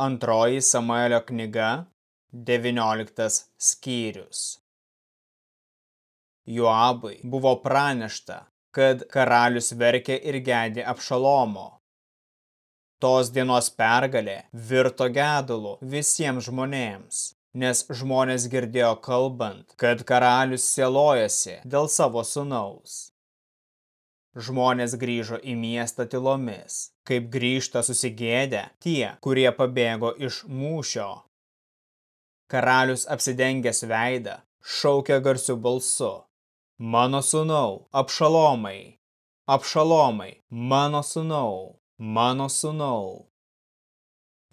Antroji Samuelio knyga, 19 skyrius. Joabui buvo pranešta, kad karalius verkė ir gedė Apšalomo. Tos dienos pergalė virto gedulu visiems žmonėms, nes žmonės girdėjo kalbant, kad karalius sielojasi dėl savo sunaus. Žmonės grįžo į miestą tylomis, kaip grįžta susigėdę tie, kurie pabėgo iš mūšio. Karalius apsidengęs veidą šaukė garsiu balsu. Mano sūnau, apšalomai, apšalomai, mano sūnau, mano sūnau.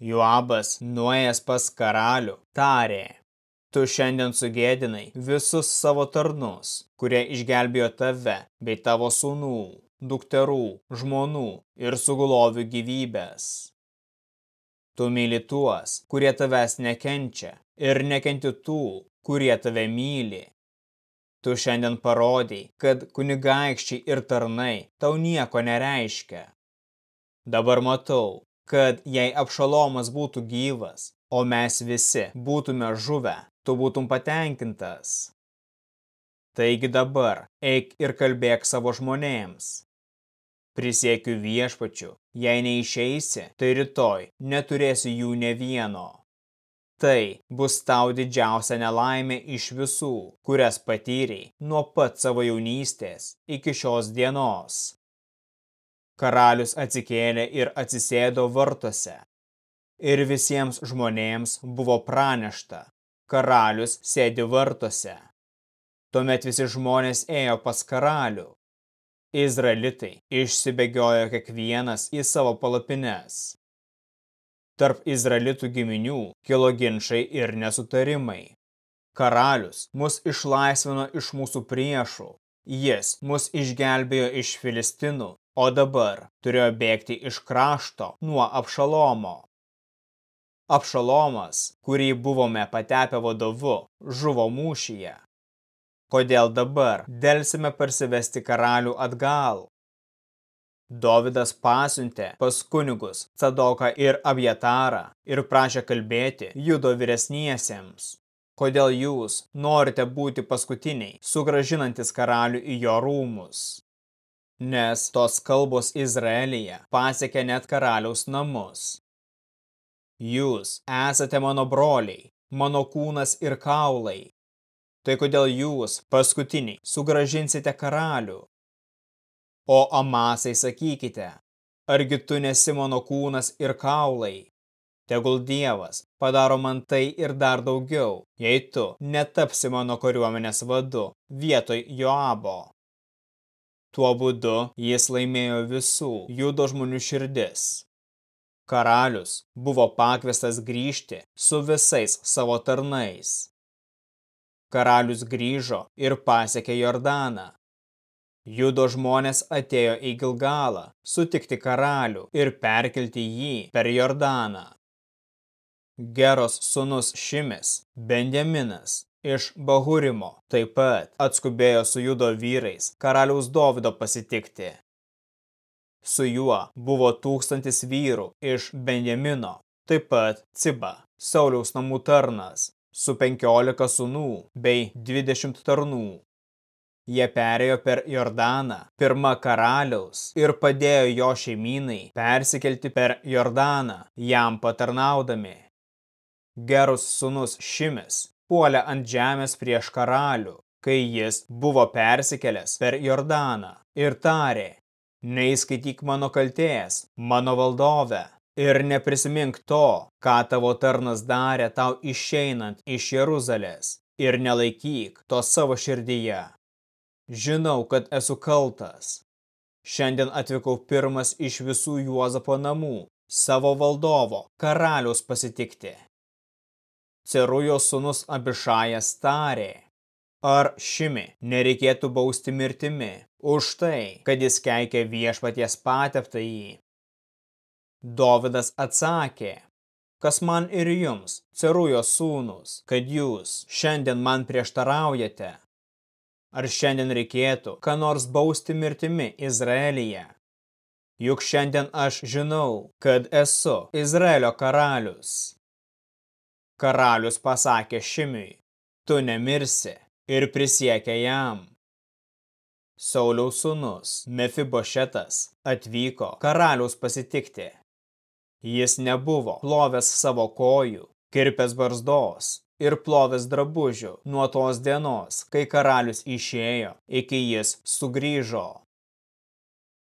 Juabas nuėjęs pas karalių tarė. Tu šiandien sugėdinai visus savo tarnus, kurie išgelbėjo tave bei tavo sūnų, dukterų, žmonų ir sugulovių gyvybės. Tu myli tuos, kurie tavęs nekenčia ir nekenti tų, kurie tave myli. Tu šiandien parodai, kad kunigaikščiai ir tarnai tau nieko nereiškia. Dabar matau, kad jei apšalomas būtų gyvas, o mes visi būtume žuvę, tu būtum patenkintas. Taigi dabar eik ir kalbėk savo žmonėms. Prisiekiu viešpačiu, jei neišeisi, tai rytoj neturėsi jų ne vieno. Tai bus tau didžiausia nelaimė iš visų, kurias patyriai nuo pat savo jaunystės iki šios dienos. Karalius atsikėlė ir atsisėdo vartuose. Ir visiems žmonėms buvo pranešta, karalius sėdi vartuose. Tuomet visi žmonės ėjo pas karalių. Izraelitai išsibėgiojo kiekvienas į savo palapines. Tarp izraelitų giminių kilo ginčiai ir nesutarimai. Karalius mus išlaisvino iš mūsų priešų. Jis mus išgelbėjo iš Filistinų, o dabar turėjo bėgti iš krašto nuo Apšalomo. Apšalomas, kurį buvome patepę vadovu, žuvo mūšyje. Kodėl dabar delsime parsivesti karalių atgal? Dovidas pasiuntė pas kunigus Cadoką ir Abjatarą ir prašė kalbėti judo vyresniesiems. Kodėl jūs norite būti paskutiniai, sugražinantis karalių į jo rūmus? Nes tos kalbos Izraelyje pasiekė net karaliaus namus. Jūs esate mano broliai, mano kūnas ir kaulai. Tai kodėl jūs, paskutiniai, sugražinsite karalių? O amasai sakykite, argi tu nesi mano kūnas ir kaulai? Tegul Dievas padaro man tai ir dar daugiau, jei tu netapsi mano kariuomenės vadu vietoj Joabo. Tuo būdu jis laimėjo visų judo žmonių širdis Karalius buvo pakvestas grįžti su visais savo tarnais. Karalius grįžo ir pasiekė Jordaną. Judo žmonės atėjo į Gilgalą sutikti karalių ir perkelti jį per Jordaną. Geros sunus Šimis, Benjaminas, iš Bahurimo taip pat atskubėjo su judo vyrais karaliaus Dovido pasitikti. Su juo buvo tūkstantis vyrų iš Benjamino, taip pat Ciba, Sauliaus namų tarnas, su penkiolika sunų bei dvidešimt tarnų. Jie perėjo per Jordaną, pirmą karaliaus, ir padėjo jo šeimynai persikelti per Jordaną, jam patarnaudami. Gerus sunus Šimis puolė ant žemės prieš karalių, kai jis buvo persikelęs per Jordaną ir tarė, Neįskaityk mano kaltės, mano valdove, ir neprisimink to, ką tavo tarnas darė tau išeinant iš Jeruzalės, ir nelaikyk to savo širdyje. Žinau, kad esu kaltas. Šiandien atvykau pirmas iš visų Juozapo namų, savo valdovo, karaliaus pasitikti. Cerujo sūnus Abišajas tarė, ar šimi nereikėtų bausti mirtimi, už tai, kad jis keikė viešpaties pateptą jį. Dovidas atsakė, kas man ir jums, cerujo sūnus, kad jūs šiandien man prieštaraujate. Ar šiandien reikėtų, ką nors bausti mirtimi Izraelyje? juk šiandien aš žinau, kad esu Izraelio karalius. Karalius pasakė Šimiui, tu nemirsi ir prisiekė jam. Sauliaus sūnus Mefibošetas atvyko karaliaus pasitikti. Jis nebuvo plovęs savo kojų, kirpęs barzdos ir plovęs drabužių nuo tos dienos, kai karalius išėjo, iki jis sugrįžo.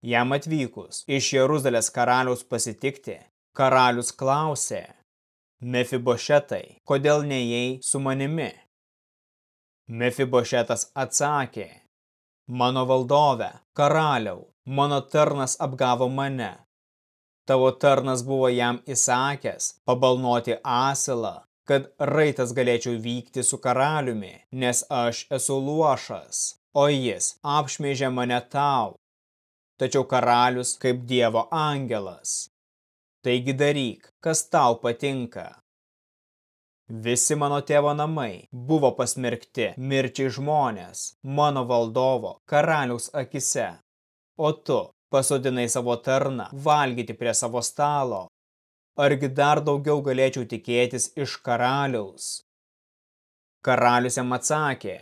Jam atvykus iš Jeruzalės karaliaus pasitikti, karalius klausė, Mefibošetai, kodėl neėjai su manimi? Mefibošetas atsakė, mano valdove, karaliau, mano tarnas apgavo mane. Tavo tarnas buvo jam įsakęs pabalnoti asilą, kad raitas galėčiau vykti su karaliumi, nes aš esu luošas, o jis apšmeižė mane tau, tačiau karalius kaip dievo angelas. Taigi daryk, kas tau patinka. Visi mano tėvo namai buvo pasmerkti mirčiai žmonės, mano valdovo, karaliaus akise. O tu pasodinai savo tarną valgyti prie savo stalo. Argi dar daugiau galėčiau tikėtis iš karaliaus? Karalius jam atsakė,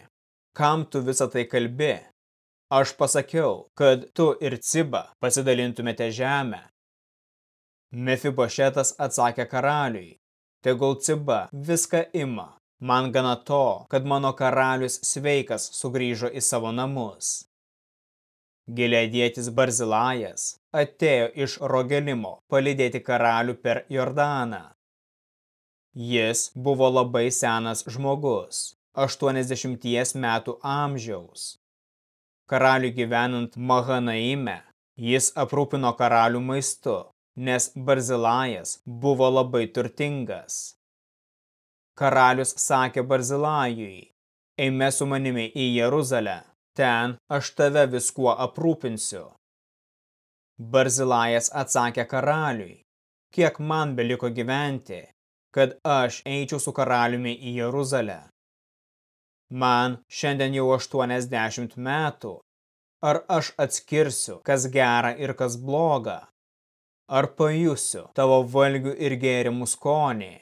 kam tu visą tai kalbi? Aš pasakiau, kad tu ir Ciba pasidalintumėte žemę. Mefibošetas atsakė karaliui, tegul Ciba viską ima, man gana to, kad mano karalius sveikas sugrįžo į savo namus. Gileadietis Barzilajas atėjo iš Rogelimo palidėti karalių per Jordaną. Jis buvo labai senas žmogus, 80 metų amžiaus. Karaliui gyvenant Mahanaime, jis aprūpino karalių maistu, nes Barzilajas buvo labai turtingas. Karalius sakė Barzilajui, eime su manimi į Jeruzalę, ten aš tave viskuo aprūpinsiu. Barzilajas atsakė karaliui, kiek man beliko gyventi, kad aš eičiau su karaliumi į Jeruzalę. Man šiandien jau 80 metų. Ar aš atskirsiu, kas gera ir kas bloga? Ar pajusiu tavo valgių ir gėrimų skonį?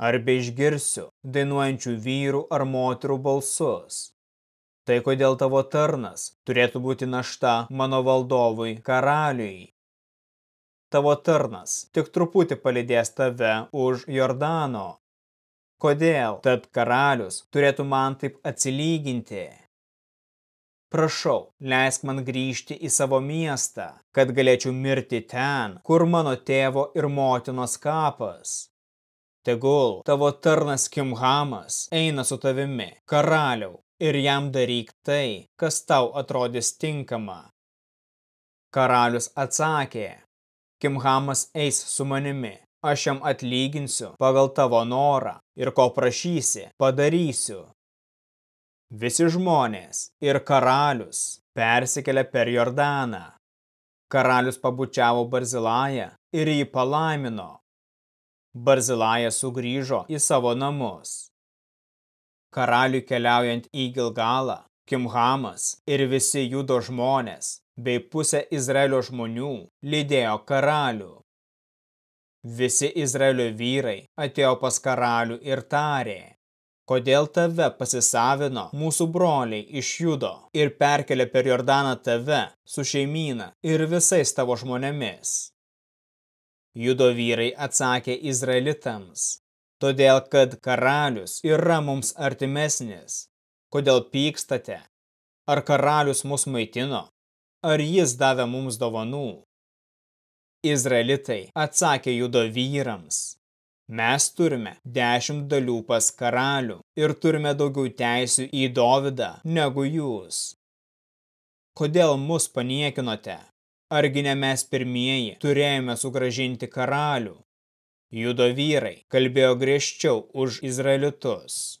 Ar beišgirsiu dainuojančių vyrų ar moterų balsus? Tai kodėl tavo tarnas turėtų būti našta mano valdovui karaliui? Tavo tarnas tik truputį palidės tave už Jordano, Kodėl tad karalius turėtų man taip atsilyginti? Prašau, leisk man grįžti į savo miestą, kad galėčiau mirti ten, kur mano tėvo ir motinos kapas. Tegul tavo tarnas Kimhamas eina su tavimi, karaliau, ir jam daryk tai, kas tau atrodys tinkama. Karalius atsakė, Kimhamas eis su manimi, aš jam atlyginsiu pagal tavo norą ir ko prašysi, padarysiu. Visi žmonės ir karalius persikelia per Jordaną. Karalius pabučiavo Barzilają ir jį palaimino. Barzilaja sugrįžo į savo namus. Karaliui keliaujant į Gilgalą, Kimhamas ir visi judo žmonės bei pusė Izraelio žmonių lydėjo karalių. Visi Izraelio vyrai atėjo pas karalių ir tarė, kodėl tave pasisavino mūsų broliai iš Judo ir perkelė per Jordaną tave su šeimyna ir visais tavo žmonėmis. Judo vyrai atsakė Izraelitams, todėl kad karalius yra mums artimesnis. Kodėl pykstate? Ar karalius mus maitino? Ar jis davė mums dovanų? Izraelitai atsakė judo vyrams, mes turime dešimt dalių pas karalių ir turime daugiau teisių į Dovydą negu jūs. Kodėl mus paniekinote? Argi ne mes pirmieji turėjome sugražinti karalių? Judo vyrai kalbėjo griežčiau už Izraelitus.